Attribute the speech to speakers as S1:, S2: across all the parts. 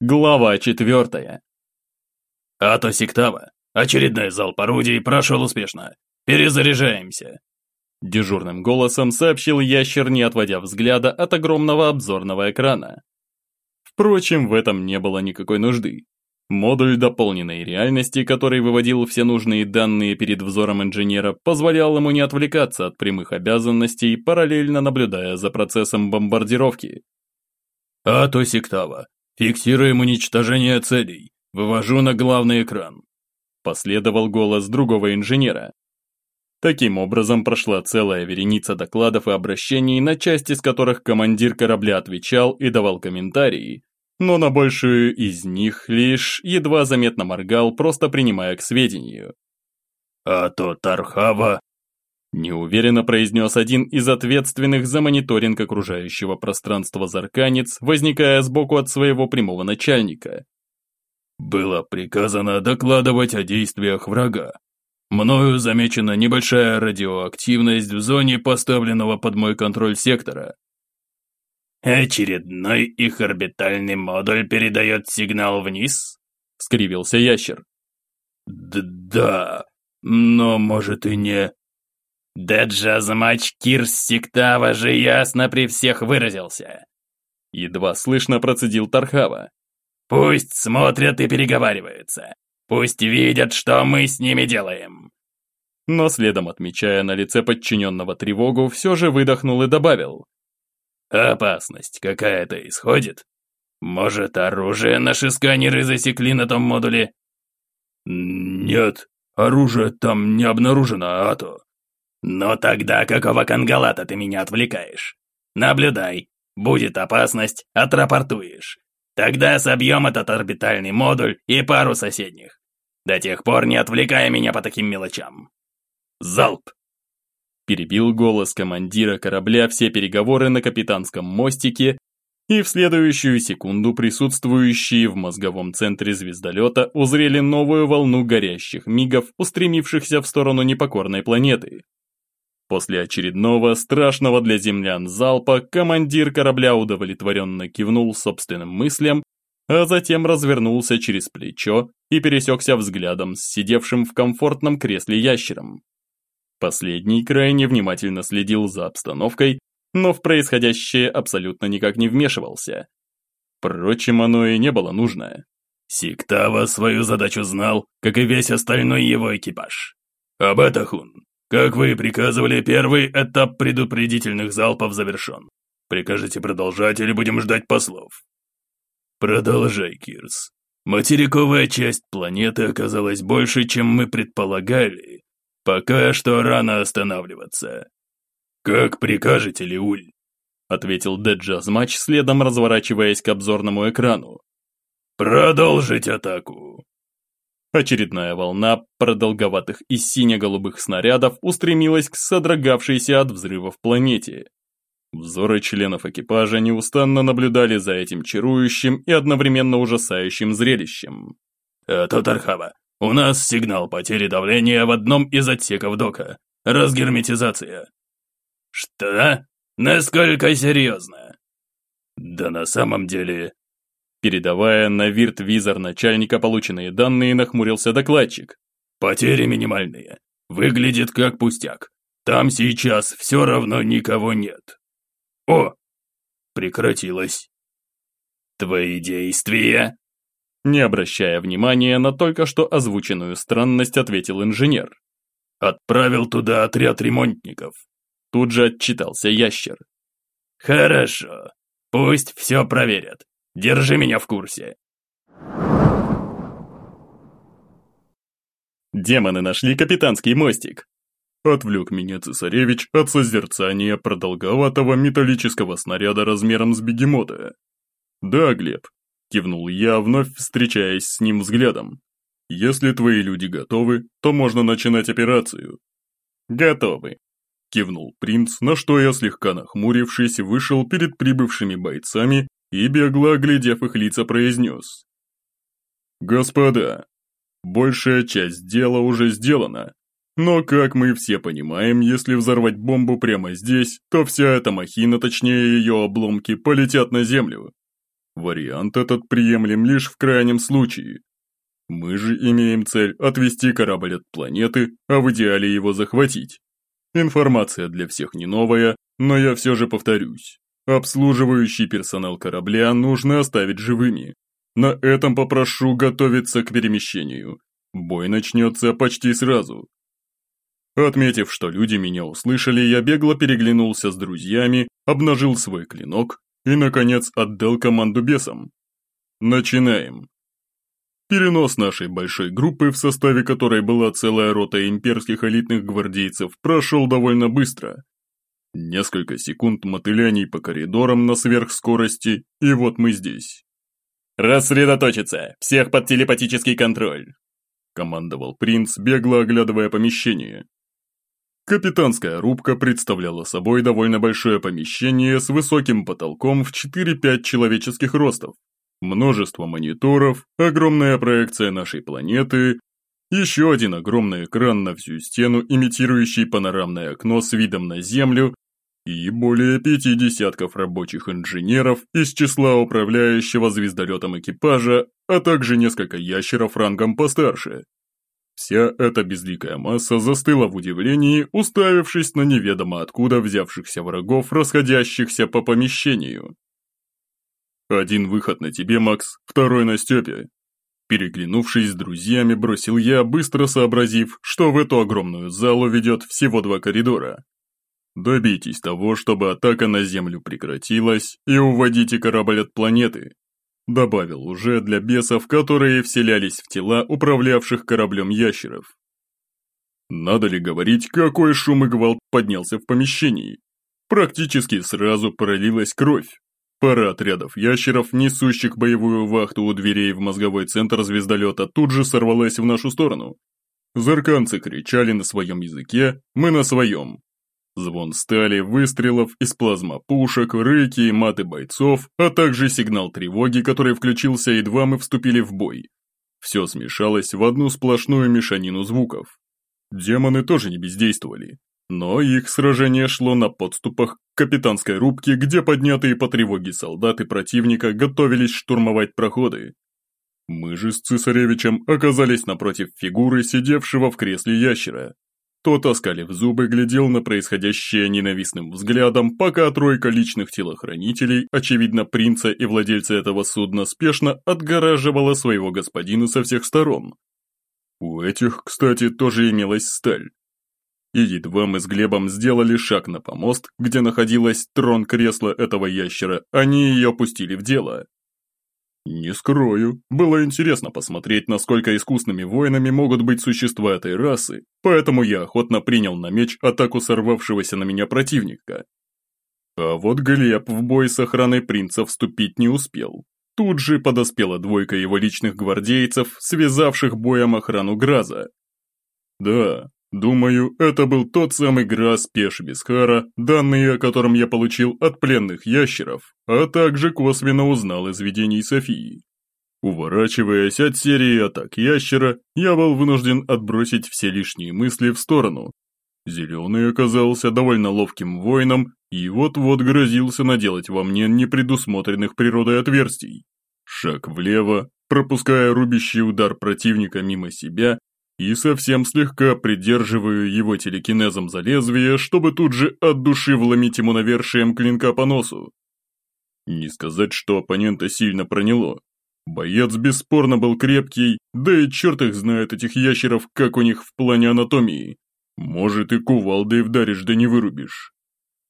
S1: Глава четвертая.
S2: «Ато Сиктава, очередной залп орудий прошел успешно. Перезаряжаемся!»
S1: Дежурным голосом сообщил ящер, не отводя взгляда от огромного обзорного экрана. Впрочем, в этом не было никакой нужды. Модуль дополненной реальности, который выводил все нужные данные перед взором инженера, позволял ему не отвлекаться от прямых обязанностей, параллельно наблюдая за процессом бомбардировки.
S2: «Ато Сиктава, фиксируем уничтожение целей. Вывожу на главный экран», последовал голос другого инженера. Таким образом прошла целая вереница докладов и обращений, на части из которых командир корабля отвечал и давал комментарии, но на большую из них лишь едва заметно моргал, просто принимая к сведению. «А то Тархава...»
S1: Неуверенно произнес один из ответственных за мониторинг окружающего пространства зарканец, возникая сбоку от своего прямого начальника.
S2: «Было приказано докладывать о действиях врага. Мною замечена небольшая радиоактивность в зоне поставленного под мой контроль сектора. «Очередной их орбитальный модуль передает сигнал вниз?» — скривился ящер. «Да, но может и не...» «Да Джазмач Кирс Сиктава же ясно при всех выразился!»
S1: Едва слышно процедил Тархава.
S2: «Пусть смотрят и переговариваются. Пусть видят, что мы с ними делаем!»
S1: Но следом отмечая на лице подчиненного тревогу, все же выдохнул и добавил.
S2: «Опасность какая-то исходит? Может, оружие наши сканеры засекли на том модуле?» «Нет, оружие там не обнаружено, а то...» «Но тогда какого кангалата ты меня отвлекаешь? Наблюдай, будет опасность, отрапортуешь. Тогда собьем этот орбитальный модуль и пару соседних. До тех пор не отвлекая меня по таким мелочам. Залп!»
S1: Перебил голос командира корабля все переговоры на капитанском мостике, и в следующую секунду присутствующие в мозговом центре звездолета узрели новую волну горящих мигов, устремившихся в сторону непокорной планеты. После очередного, страшного для землян залпа, командир корабля удовлетворенно кивнул собственным мыслям а затем развернулся через плечо и пересекся взглядом с сидевшим в комфортном кресле ящером. Последний крайне внимательно следил за обстановкой, но в происходящее абсолютно никак не вмешивался. Впрочем, оно и не было нужно.
S2: Сиктава свою задачу знал, как и весь остальной его экипаж. Абетахун, как вы и приказывали, первый этап предупредительных залпов завершен. Прикажете продолжать или будем ждать послов? Продолжай, Кирс. Материковая часть планеты оказалась больше, чем мы предполагали. Пока что рано останавливаться. Как прикажете, Леуль? Ответил Деджазмач, следом разворачиваясь к обзорному экрану. Продолжить атаку.
S1: Очередная волна продолговатых и сине-голубых снарядов устремилась к содрогавшейся от взрывов планете. Взоры членов экипажа неустанно наблюдали за этим чарующим и одновременно ужасающим зрелищем.
S2: «Это Тархава. У нас сигнал потери давления в одном из отсеков дока. Разгерметизация». «Что? Насколько серьезно?» «Да на самом деле...»
S1: Передавая на вирт-визор начальника полученные данные, нахмурился докладчик.
S2: «Потери минимальные. Выглядит как пустяк. Там сейчас все равно никого нет». О! Прекратилось. Твои действия?
S1: Не обращая внимания на только что озвученную странность, ответил инженер.
S2: Отправил туда отряд ремонтников.
S1: Тут же отчитался ящер.
S2: Хорошо. Пусть все проверят. Держи меня в курсе.
S1: Демоны нашли капитанский мостик. Отвлек меня цесаревич от созерцания продолговатого металлического снаряда размером с бегемота. «Да, Глеб», – кивнул я, вновь встречаясь с ним взглядом. «Если твои люди готовы, то можно начинать операцию». «Готовы», – кивнул принц, на что я, слегка нахмурившись, вышел перед прибывшими бойцами и, бегло оглядев их лица, произнес. «Господа, большая часть дела уже сделана, но, как мы все понимаем, если взорвать бомбу прямо здесь, то вся эта махина, точнее ее обломки, полетят на землю. Вариант этот приемлем лишь в крайнем случае. Мы же имеем цель отвести корабль от планеты, а в идеале его захватить. Информация для всех не новая, но я все же повторюсь. Обслуживающий персонал корабля нужно оставить живыми. На этом попрошу готовиться к перемещению. Бой начнется почти сразу. Отметив, что люди меня услышали, я бегло переглянулся с друзьями, обнажил свой клинок и, наконец, отдал команду бесам. Начинаем. Перенос нашей большой группы, в составе которой была целая рота имперских элитных гвардейцев, прошел довольно быстро. Несколько секунд мотыляний по коридорам на сверхскорости, и вот мы здесь.
S2: «Рассредоточиться! Всех под телепатический контроль!»
S1: командовал принц, бегло оглядывая помещение. Капитанская рубка представляла собой довольно большое помещение с высоким потолком в 4-5 человеческих ростов, множество мониторов, огромная проекция нашей планеты, еще один огромный экран на всю стену, имитирующий панорамное окно с видом на Землю, и более пяти десятков рабочих инженеров из числа управляющего звездолетом экипажа, а также несколько ящеров рангом постарше. Вся эта безликая масса застыла в удивлении, уставившись на неведомо откуда взявшихся врагов, расходящихся по помещению. «Один выход на тебе, Макс, второй на Степе». Переглянувшись с друзьями, бросил я, быстро сообразив, что в эту огромную залу ведет всего два коридора. Добейтесь того, чтобы атака на Землю прекратилась, и уводите корабль от планеты. Добавил уже для бесов, которые вселялись в тела управлявших кораблем ящеров. Надо ли говорить, какой шум и гвалт поднялся в помещении? Практически сразу пролилась кровь. Пара отрядов ящеров, несущих боевую вахту у дверей в мозговой центр звездолета, тут же сорвалась в нашу сторону. Зарканцы кричали на своем языке, мы на своем. Звон стали, выстрелов из плазмопушек, рыки маты бойцов, а также сигнал тревоги, который включился едва мы вступили в бой. Все смешалось в одну сплошную мешанину звуков. Демоны тоже не бездействовали. Но их сражение шло на подступах к капитанской рубке, где поднятые по тревоге солдаты противника готовились штурмовать проходы. Мы же с цесаревичем оказались напротив фигуры, сидевшего в кресле ящера. Тот, оскалив зубы, глядел на происходящее ненавистным взглядом, пока тройка личных телохранителей, очевидно принца и владельца этого судна, спешно отгораживала своего господина со всех сторон. У этих, кстати, тоже имелась сталь. И едва мы с Глебом сделали шаг на помост, где находилась трон кресла этого ящера, они ее пустили в дело. Не скрою, было интересно посмотреть, насколько искусными воинами могут быть существа этой расы, поэтому я охотно принял на меч атаку сорвавшегося на меня противника. А вот Глеб в бой с охраной принца вступить не успел. Тут же подоспела двойка его личных гвардейцев, связавших боем охрану Граза. Да, Думаю, это был тот самый Грас Пеш Бесхара, данные о котором я получил от пленных ящеров, а также косвенно узнал из видений Софии. Уворачиваясь от серии атак ящера, я был вынужден отбросить все лишние мысли в сторону. Зеленый оказался довольно ловким воином и вот-вот грозился наделать во мне непредусмотренных природой отверстий. Шаг влево, пропуская рубящий удар противника мимо себя и совсем слегка придерживаю его телекинезом за лезвие, чтобы тут же от души вломить ему навершием клинка по носу. Не сказать, что оппонента сильно проняло. Боец бесспорно был крепкий, да и черт их знает этих ящеров, как у них в плане анатомии. Может и кувалдой вдаришь, да не вырубишь.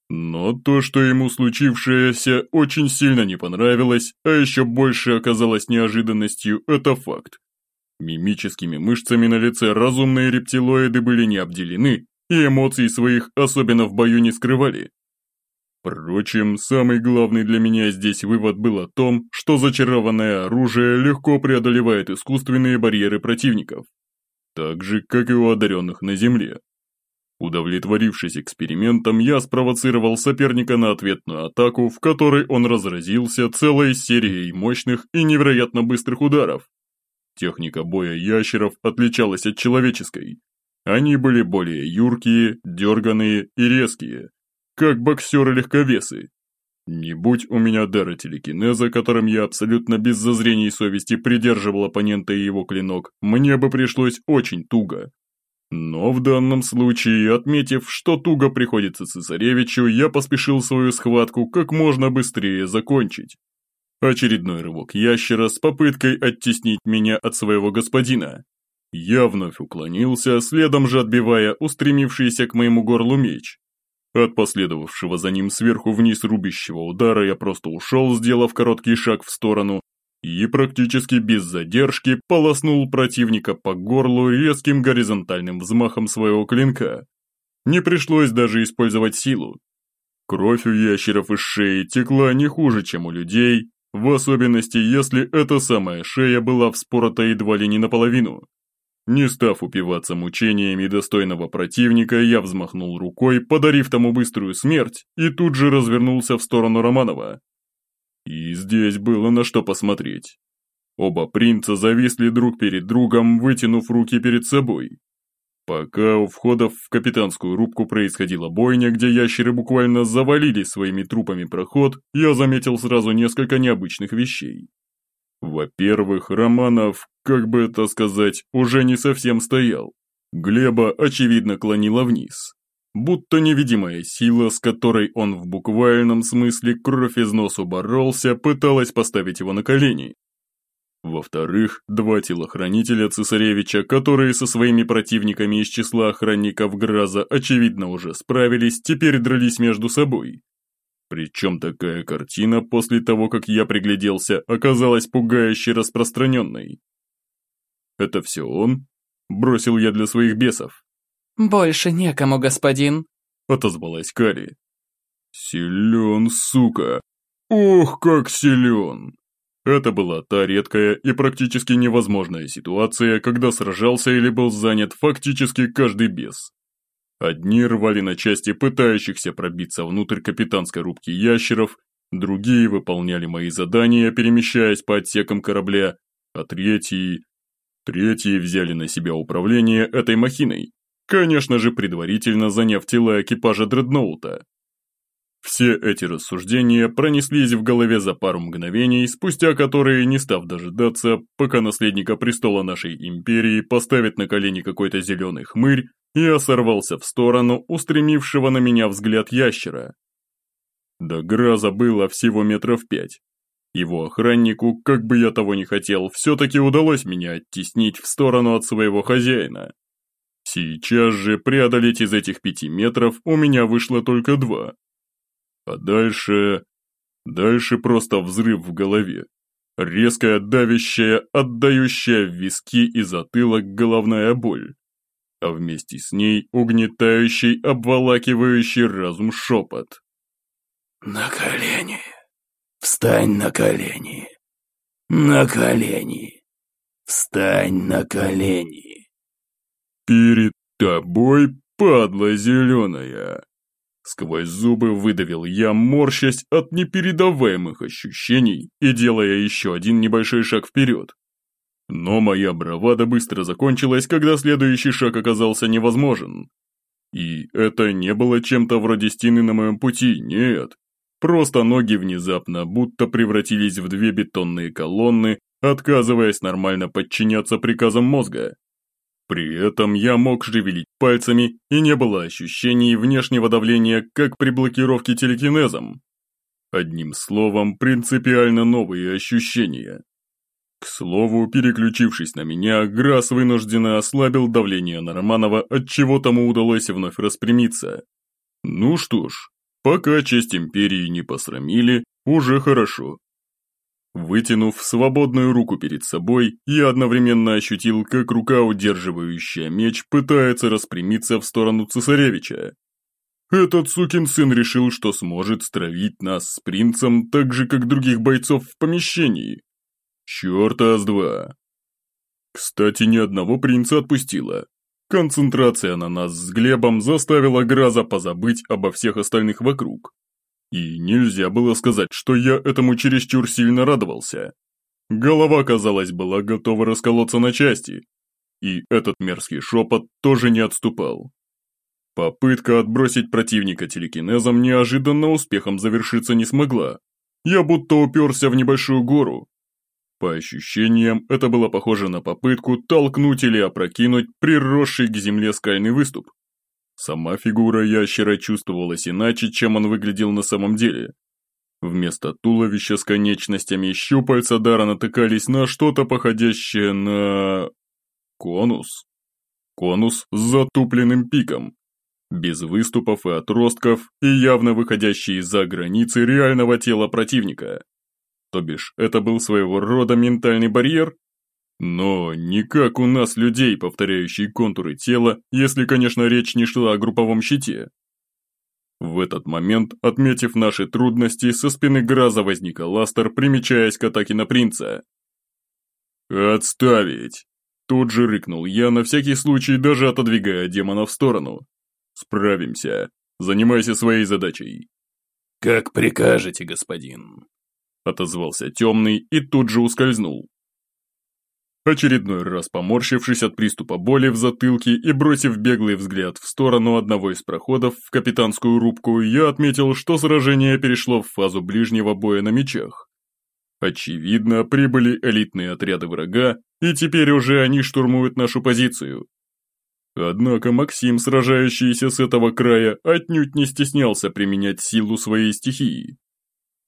S1: Но то, что ему случившееся очень сильно не понравилось, а еще больше оказалось неожиданностью, это факт. Мимическими мышцами на лице разумные рептилоиды были не обделены и эмоций своих особенно в бою не скрывали. Впрочем, самый главный для меня здесь вывод был о том, что зачарованное оружие легко преодолевает искусственные барьеры противников, так же, как и у одаренных на земле. Удовлетворившись экспериментом, я спровоцировал соперника на ответную атаку, в которой он разразился целой серией мощных и невероятно быстрых ударов, Техника боя ящеров отличалась от человеческой. Они были более юркие, дерганые и резкие, как боксеры-легковесы. Не будь у меня дара телекинеза, которым я абсолютно без зазрений совести придерживал оппонента и его клинок, мне бы пришлось очень туго. Но в данном случае, отметив, что туго приходится цесаревичу, я поспешил свою схватку как можно быстрее закончить. Очередной рывок ящера с попыткой оттеснить меня от своего господина. Я вновь уклонился, следом же отбивая устремившийся к моему горлу меч. От последовавшего за ним сверху вниз рубящего удара я просто ушел, сделав короткий шаг в сторону, и практически без задержки полоснул противника по горлу резким горизонтальным взмахом своего клинка. Не пришлось даже использовать силу. Кровь у ящеров из шеи текла не хуже, чем у людей, в особенности, если эта самая шея была вспорота едва ли не наполовину. Не став упиваться мучениями достойного противника, я взмахнул рукой, подарив тому быструю смерть, и тут же развернулся в сторону Романова. И здесь было на что посмотреть. Оба принца зависли друг перед другом, вытянув руки перед собой. Пока у входов в капитанскую рубку происходила бойня, где ящеры буквально завалили своими трупами проход, я заметил сразу несколько необычных вещей. Во-первых, Романов, как бы это сказать, уже не совсем стоял. Глеба, очевидно, клонила вниз. Будто невидимая сила, с которой он в буквальном смысле кровь из носу боролся, пыталась поставить его на колени. Во-вторых, два телохранителя цесаревича, которые со своими противниками из числа охранников Граза очевидно уже справились, теперь дрались между собой. Причем такая картина после того, как я пригляделся, оказалась пугающе распространенной. «Это все он?» – бросил я для своих бесов.
S3: «Больше некому, господин», –
S1: отозвалась Кари. «Силен, сука! Ох, как силен!» Это была та редкая и практически невозможная ситуация, когда сражался или был занят фактически каждый бес. Одни рвали на части пытающихся пробиться внутрь капитанской рубки ящеров, другие выполняли мои задания, перемещаясь по отсекам корабля, а третьи... Третьи взяли на себя управление этой махиной, конечно же предварительно заняв тела экипажа дредноута. Все эти рассуждения пронеслись в голове за пару мгновений, спустя которые, не став дожидаться, пока наследника престола нашей империи поставит на колени какой-то зеленый хмырь, я сорвался в сторону устремившего на меня взгляд ящера. До Граза было всего метров пять. Его охраннику, как бы я того не хотел, все-таки удалось меня оттеснить в сторону от своего хозяина. Сейчас же преодолеть из этих пяти метров у меня вышло только два. А дальше... Дальше просто взрыв в голове. Резкая, давящая, отдающая в виски и затылок головная боль а вместе с ней угнетающий, обволакивающий разум шепот.
S2: «На колени! Встань на колени! На колени! Встань на колени!»
S1: «Перед тобой, падла зеленая!» Сквозь зубы выдавил я, морщась от непередаваемых ощущений и делая еще один небольшой шаг вперед. Но моя бравада быстро закончилась, когда следующий шаг оказался невозможен. И это не было чем-то вроде стены на моем пути, нет. Просто ноги внезапно будто превратились в две бетонные колонны, отказываясь нормально подчиняться приказам мозга. При этом я мог шевелить пальцами, и не было ощущений внешнего давления, как при блокировке телекинезом. Одним словом, принципиально новые ощущения. К слову, переключившись на меня, Грасс вынужденно ослабил давление на Романова, отчего тому удалось вновь распрямиться. Ну что ж, пока честь Империи не посрамили, уже хорошо. Вытянув свободную руку перед собой, я одновременно ощутил, как рука, удерживающая меч, пытается распрямиться в сторону цесаревича. Этот сукин сын решил, что сможет стравить нас с принцем так же, как других бойцов в помещении. Чёрта с два. Кстати, ни одного принца отпустила. Концентрация на нас с Глебом заставила Граза позабыть обо всех остальных вокруг. И нельзя было сказать, что я этому чересчур сильно радовался. Голова, казалось, была готова расколоться на части. И этот мерзкий шепот тоже не отступал. Попытка отбросить противника телекинезом неожиданно успехом завершиться не смогла. Я будто уперся в небольшую гору. По ощущениям, это было похоже на попытку толкнуть или опрокинуть приросший к земле скальный выступ. Сама фигура ящера чувствовалась иначе, чем он выглядел на самом деле. Вместо туловища с конечностями щупальца Дара натыкались на что-то походящее на... конус. Конус с затупленным пиком, без выступов и отростков и явно выходящие за границы реального тела противника. То бишь, это был своего рода ментальный барьер? Но не как у нас людей, повторяющие контуры тела, если, конечно, речь не шла о групповом щите. В этот момент, отметив наши трудности, со спины Граза возник Ластер, примечаясь к атаке на принца. «Отставить!» Тут же рыкнул я, на всякий случай даже отодвигая демона в сторону. «Справимся. Занимайся своей задачей».
S2: «Как прикажете, господин», — отозвался темный и тут же ускользнул.
S1: Очередной раз поморщившись от приступа боли в затылке и бросив беглый взгляд в сторону одного из проходов в капитанскую рубку, я отметил, что сражение перешло в фазу ближнего боя на мечах. Очевидно, прибыли элитные отряды врага, и теперь уже они штурмуют нашу позицию. Однако Максим, сражающийся с этого края, отнюдь не стеснялся применять силу своей стихии.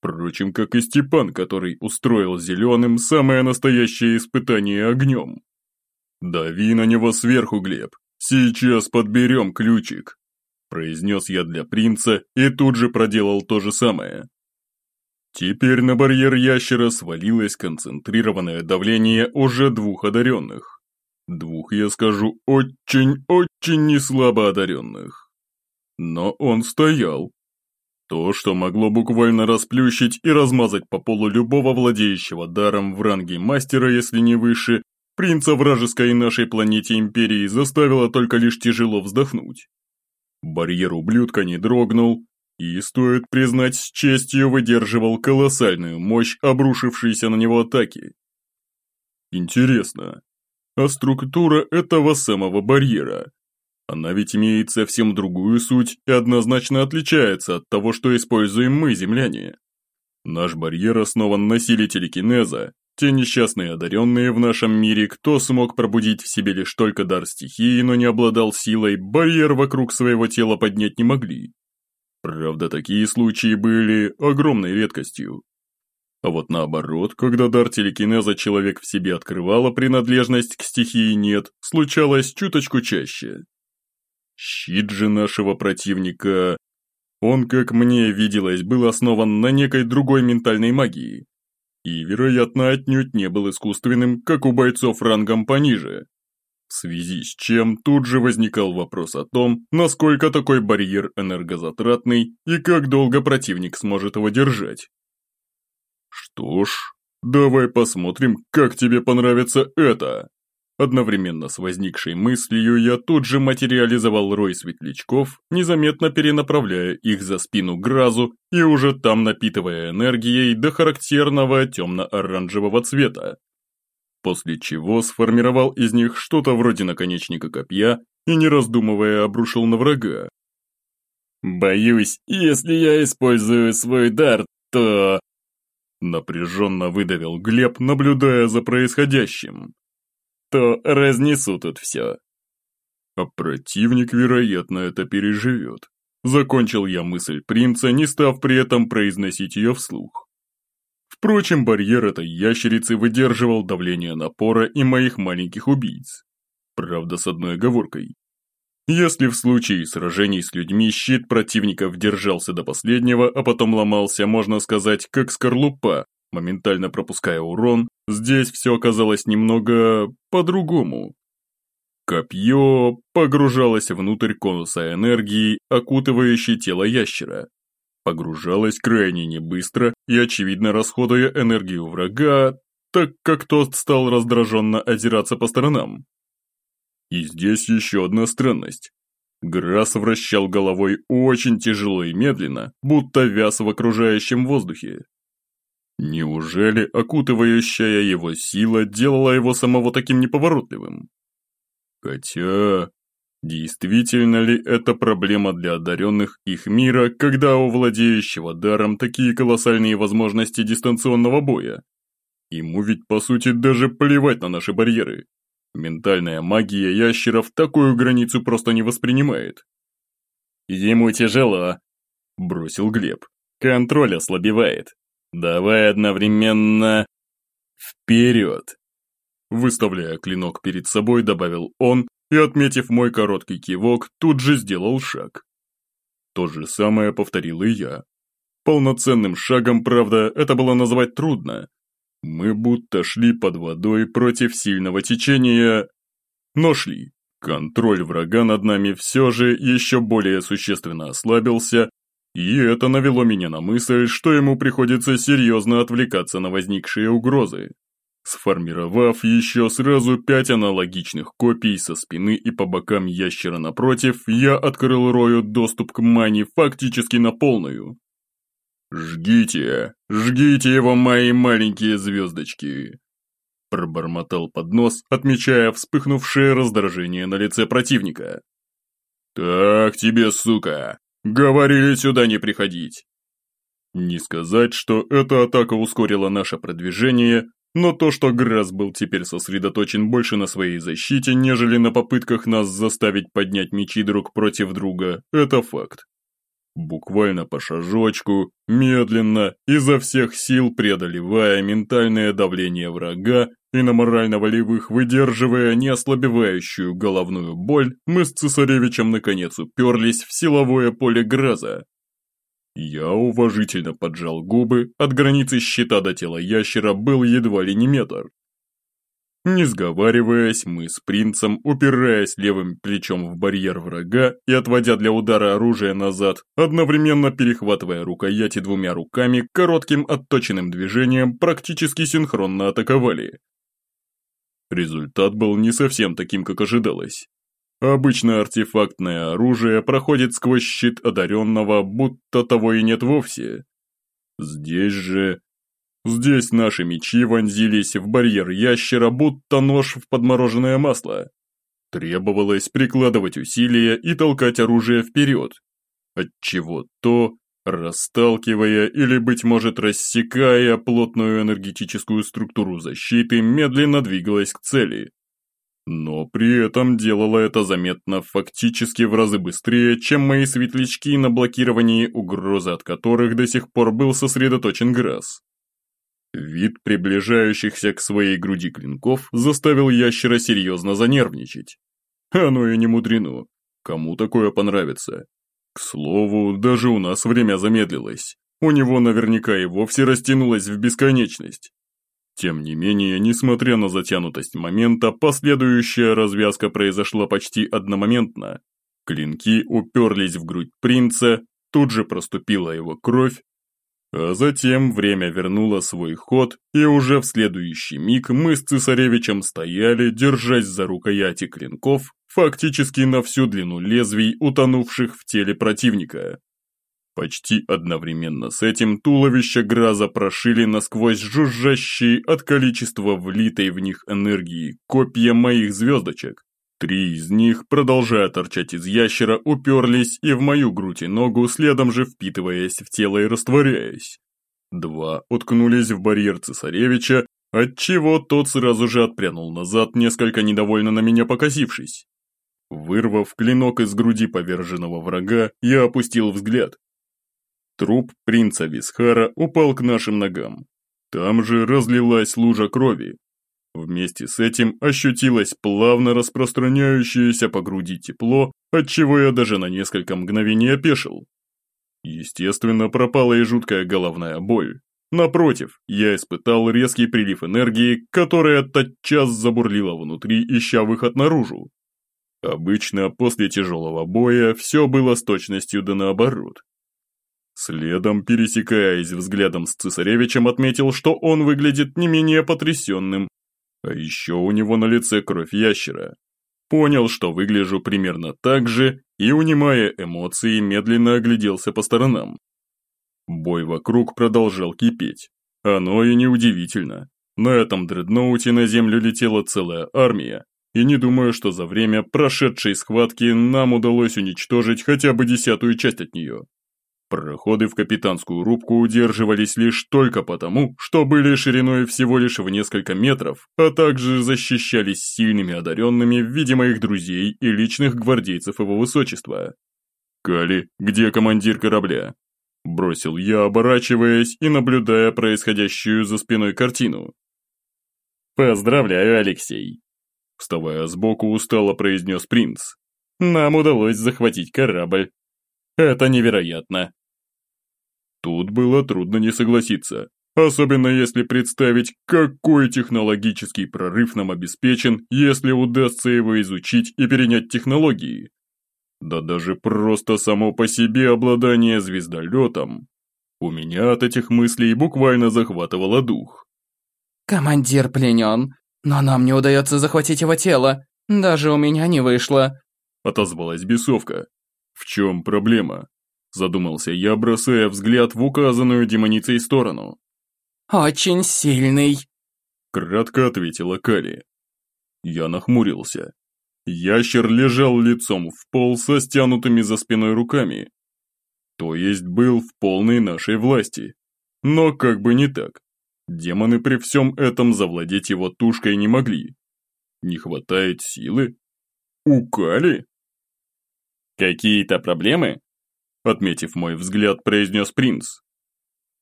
S1: Впрочем, как и Степан, который устроил зеленым самое настоящее испытание огнем. «Дави на него сверху, Глеб, сейчас подберем ключик», произнес я для принца и тут же проделал то же самое. Теперь на барьер ящера свалилось концентрированное давление уже двух одаренных. Двух, я скажу, очень-очень неслабо одаренных. Но он стоял. То, что могло буквально расплющить и размазать по полу любого владеющего даром в ранге мастера, если не выше, принца вражеской нашей планете Империи заставило только лишь тяжело вздохнуть. Барьер ублюдка не дрогнул, и, стоит признать, с честью выдерживал колоссальную мощь обрушившейся на него атаки. Интересно, а структура этого самого барьера. Она ведь имеет совсем другую суть и однозначно отличается от того, что используем мы, земляне. Наш барьер основан на силе телекинеза. Те несчастные одаренные в нашем мире, кто смог пробудить в себе лишь только дар стихии, но не обладал силой, барьер вокруг своего тела поднять не могли. Правда, такие случаи были огромной редкостью. А вот наоборот, когда дар телекинеза человек в себе открывала принадлежность к стихии нет, случалось чуточку чаще. Щит же нашего противника... Он, как мне виделось, был основан на некой другой ментальной магии. И, вероятно, отнюдь не был искусственным, как у бойцов рангом пониже. В связи с чем тут же возникал вопрос о том, насколько такой барьер энергозатратный и как долго противник сможет его держать. Что ж, давай посмотрим, как тебе понравится это. Одновременно с возникшей мыслью я тут же материализовал рой светлячков, незаметно перенаправляя их за спину Гразу и уже там напитывая энергией до характерного темно-оранжевого цвета. После чего сформировал из них что-то вроде наконечника копья и, не раздумывая, обрушил на врага. «Боюсь, если я использую свой дар, то Напряженно выдавил Глеб, наблюдая за происходящим. То разнесу тут все. А противник, вероятно, это переживет. Закончил я мысль принца, не став при этом произносить ее вслух. Впрочем, барьер этой ящерицы выдерживал давление напора и моих маленьких убийц. Правда, с одной оговоркой. Если в случае сражений с людьми щит противников держался до последнего, а потом ломался, можно сказать, как скорлупа, моментально пропуская урон, здесь все оказалось немного по-другому. Копье погружалось внутрь конуса энергии, окутывающей тело ящера. Погружалось крайне небыстро и, очевидно, расходуя энергию врага, так как тот стал раздраженно озираться по сторонам. И здесь еще одна странность. Грасс вращал головой очень тяжело и медленно, будто вяз в окружающем воздухе. Неужели окутывающая его сила делала его самого таким неповоротливым? Хотя... Действительно ли это проблема для одаренных их мира, когда у владеющего даром такие колоссальные возможности дистанционного боя? Ему ведь по сути даже плевать на наши барьеры. Ментальная магия ящеров такую границу просто не воспринимает. «Ему тяжело», – бросил Глеб. «Контроль ослабевает. Давай одновременно... вперед!» Выставляя клинок перед собой, добавил он и, отметив мой короткий кивок, тут же сделал шаг. То же самое повторил и я. Полноценным шагом, правда, это было назвать трудно. Мы будто шли под водой против сильного течения, но шли. Контроль врага над нами все же еще более существенно ослабился, и это навело меня на мысль, что ему приходится серьезно отвлекаться на возникшие угрозы. Сформировав еще сразу пять аналогичных копий со спины и по бокам ящера напротив, я открыл Рою доступ к мане фактически на полную. «Жгите, жгите его, мои маленькие звездочки!» Пробормотал под нос, отмечая вспыхнувшее раздражение на лице противника. «Так тебе, сука! Говорили сюда не приходить!» Не сказать, что эта атака ускорила наше продвижение, но то, что Грасс был теперь сосредоточен больше на своей защите, нежели на попытках нас заставить поднять мечи друг против друга, это факт. Буквально по шажочку, медленно, изо всех сил преодолевая ментальное давление врага и на морально-волевых выдерживая неослабевающую головную боль, мы с цесаревичем наконец уперлись в силовое поле Граза, я уважительно поджал губы, от границы щита до тела ящера был едва ли не метр. Не сговариваясь, мы с принцем, упираясь левым плечом в барьер врага и отводя для удара оружие назад, одновременно перехватывая рукояти двумя руками, коротким отточенным движением практически синхронно атаковали. Результат был не совсем таким, как ожидалось. Обычно артефактное оружие проходит сквозь щит одаренного, будто того и нет вовсе. Здесь же... Здесь наши мечи вонзились в барьер ящера, будто нож в подмороженное масло. Требовалось прикладывать усилия и толкать оружие вперед. Отчего то, расталкивая или, быть может, рассекая плотную энергетическую структуру защиты, медленно двигалось к цели но при этом делала это заметно фактически в разы быстрее, чем мои светлячки на блокировании угрозы от которых до сих пор был сосредоточен Грасс. Вид приближающихся к своей груди клинков заставил ящера серьезно занервничать. Оно и не мудрено. Кому такое понравится? К слову, даже у нас время замедлилось. У него наверняка и вовсе растянулось в бесконечность. Тем не менее, несмотря на затянутость момента, последующая развязка произошла почти одномоментно. Клинки уперлись в грудь принца, тут же проступила его кровь, а затем время вернуло свой ход, и уже в следующий миг мы с цесаревичем стояли, держась за рукояти клинков, фактически на всю длину лезвий, утонувших в теле противника. Почти одновременно с этим туловище Граза прошили насквозь жужжащие от количества влитой в них энергии копья моих звездочек. Три из них, продолжая торчать из ящера, уперлись и в мою грудь и ногу, следом же впитываясь в тело и растворяясь. Два уткнулись в барьер цесаревича, отчего тот сразу же отпрянул назад, несколько недовольно на меня покосившись. Вырвав клинок из груди поверженного врага, я опустил взгляд, Труп принца Висхара упал к нашим ногам. Там же разлилась лужа крови. Вместе с этим ощутилось плавно распространяющееся по груди тепло, отчего я даже на несколько мгновений опешил. Естественно, пропала и жуткая головная боль. Напротив, я испытал резкий прилив энергии, которая тотчас забурлила внутри, ища выход наружу. Обычно после тяжелого боя все было с точностью да наоборот. Следом, пересекаясь взглядом с цесаревичем, отметил, что он выглядит не менее потрясенным. А еще у него на лице кровь ящера. Понял, что выгляжу примерно так же, и, унимая эмоции, медленно огляделся по сторонам. Бой вокруг продолжал кипеть. Оно и неудивительно. На этом дредноуте на землю летела целая армия, и не думаю, что за время прошедшей схватки нам удалось уничтожить хотя бы десятую часть от нее. Проходы в капитанскую рубку удерживались лишь только потому, что были шириной всего лишь в несколько метров, а также защищались сильными одаренными в виде моих друзей и личных гвардейцев его высочества. «Кали, где командир корабля?» Бросил я, оборачиваясь и наблюдая происходящую за спиной картину. «Поздравляю, Алексей!» Вставая сбоку, устало произнес принц. «Нам удалось захватить корабль. Это невероятно!» Тут было трудно не согласиться, особенно если представить, какой технологический прорыв нам обеспечен, если удастся его изучить и перенять технологии. Да даже просто само по себе обладание звездолетом. У меня от этих мыслей буквально захватывало дух.
S3: «Командир пленен, но нам не удается захватить его тело. Даже у меня не вышло», —
S1: отозвалась бесовка. «В чем проблема?» Задумался я, бросая взгляд в указанную демоницей сторону.
S3: «Очень сильный», —
S1: кратко ответила Кали. Я нахмурился. Ящер лежал лицом в пол со стянутыми за спиной руками. То есть был в полной нашей власти. Но как бы не так. Демоны при всем этом завладеть его тушкой не могли. Не хватает силы? У Кали? Какие-то проблемы? Отметив мой взгляд, произнес принц.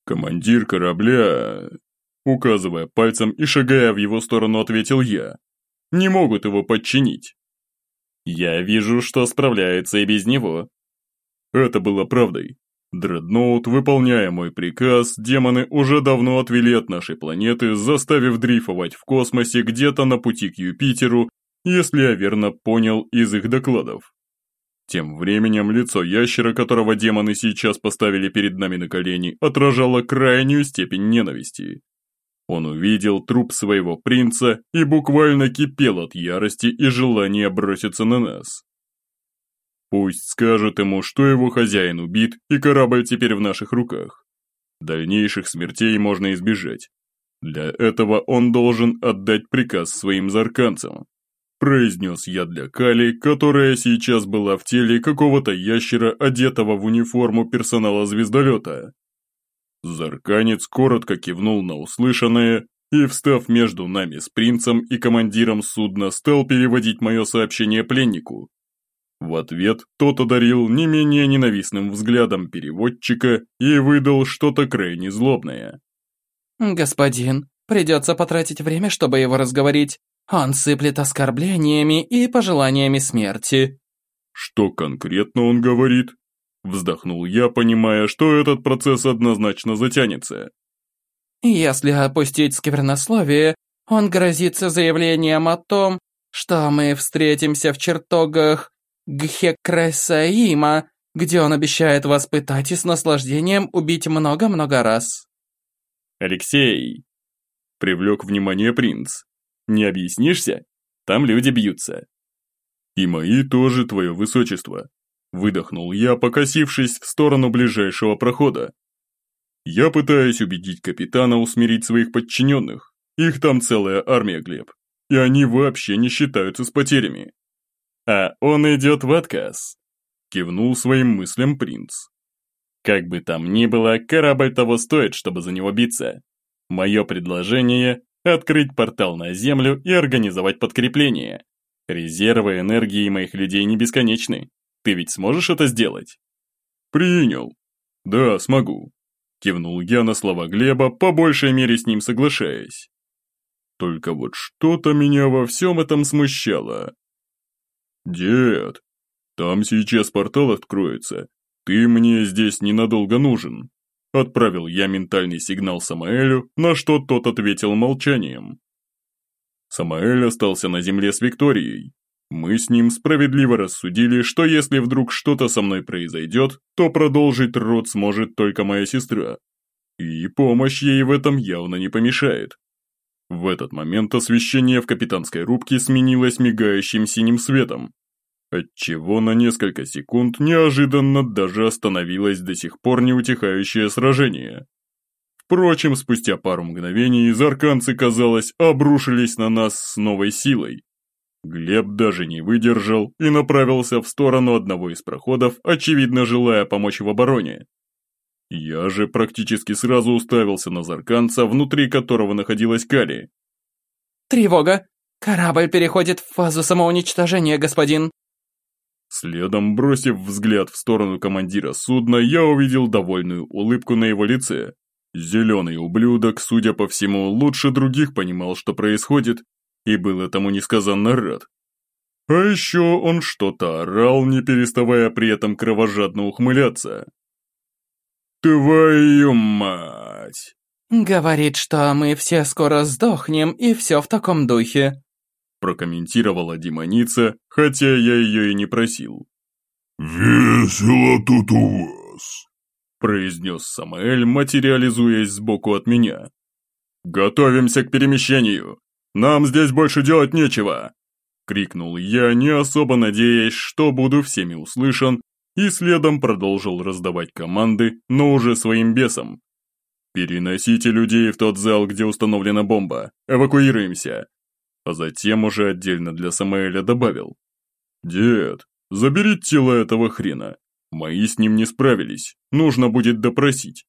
S1: Командир корабля... Указывая пальцем и шагая в его сторону, ответил я. Не могут его подчинить. Я вижу, что справляется и без него. Это было правдой. Дредноут, выполняя мой приказ, демоны уже давно отвели от нашей планеты, заставив дрейфовать в космосе где-то на пути к Юпитеру, если я верно понял из их докладов. Тем временем лицо ящера, которого демоны сейчас поставили перед нами на колени, отражало крайнюю степень ненависти. Он увидел труп своего принца и буквально кипел от ярости и желания броситься на нас. Пусть скажет ему, что его хозяин убит и корабль теперь в наших руках. Дальнейших смертей можно избежать. Для этого он должен отдать приказ своим зарканцам. Произнес я для Кали, которая сейчас была в теле какого-то ящера, одетого в униформу персонала звездолета. Зарканец коротко кивнул на услышанное и, встав между нами с принцем и командиром судна, стал переводить мое сообщение пленнику. В ответ тот одарил не менее ненавистным взглядом переводчика и выдал что-то крайне злобное.
S3: «Господин, придется потратить время, чтобы его разговорить. Он сыплет оскорблениями и пожеланиями смерти».
S1: «Что конкретно он говорит?» Вздохнул я, понимая, что этот процесс однозначно затянется.
S3: Если опустить сквернословие, он грозится заявлением о том, что мы встретимся в чертогах Гхекресаима, где он обещает вас пытать и с наслаждением убить много-много раз.
S1: «Алексей!» – привлек внимание принц. «Не объяснишься? Там люди бьются». «И мои тоже, твое высочество», Выдохнул я, покосившись в сторону ближайшего прохода. Я пытаюсь убедить капитана усмирить своих подчиненных. Их там целая армия, Глеб. И они вообще не считаются с потерями. А он идет в отказ. Кивнул своим мыслям принц. Как бы там ни было, корабль того стоит, чтобы за него биться. Мое предложение – открыть портал на Землю и организовать подкрепление. Резервы энергии моих людей не бесконечны. Ты ведь сможешь это сделать?» «Принял. Да, смогу», – кивнул я на слова Глеба, по большей мере с ним соглашаясь. Только вот что-то меня во всем этом смущало. «Дед, там сейчас портал откроется. Ты мне здесь ненадолго нужен», – отправил я ментальный сигнал Самаэлю, на что тот ответил молчанием. Самаэль остался на земле с Викторией, мы с ним справедливо рассудили, что если вдруг что-то со мной произойдет, то продолжить род сможет только моя сестра. И помощь ей в этом явно не помешает. В этот момент освещение в капитанской рубке сменилось мигающим синим светом, отчего на несколько секунд неожиданно даже остановилось до сих пор неутихающее сражение. Впрочем, спустя пару мгновений зарканцы, казалось, обрушились на нас с новой силой. Глеб даже не выдержал и направился в сторону одного из проходов, очевидно желая помочь в обороне. Я же практически сразу уставился на Зарканца, внутри которого находилась Кали.
S3: «Тревога! Корабль переходит в фазу самоуничтожения, господин!»
S1: Следом, бросив взгляд в сторону командира судна, я увидел довольную улыбку на его лице. Зеленый ублюдок, судя по всему, лучше других понимал, что происходит, и был этому несказанно рад. А еще он что-то орал, не переставая при этом кровожадно ухмыляться. «Твою мать!»
S3: «Говорит, что мы все скоро сдохнем, и все в таком духе»,
S1: прокомментировала демоница, хотя я ее и не просил.
S4: «Весело тут у вас»,
S1: произнес Самаэль, материализуясь сбоку от меня. «Готовимся к перемещению! Нам здесь больше делать нечего!» Крикнул я, не особо надеясь, что буду всеми услышан, и следом продолжил раздавать команды, но уже своим бесом. «Переносите людей в тот зал, где установлена бомба. Эвакуируемся!» А затем уже отдельно для Самаэля добавил. «Дед, забери тело этого хрена. Мои с ним не справились, нужно будет допросить».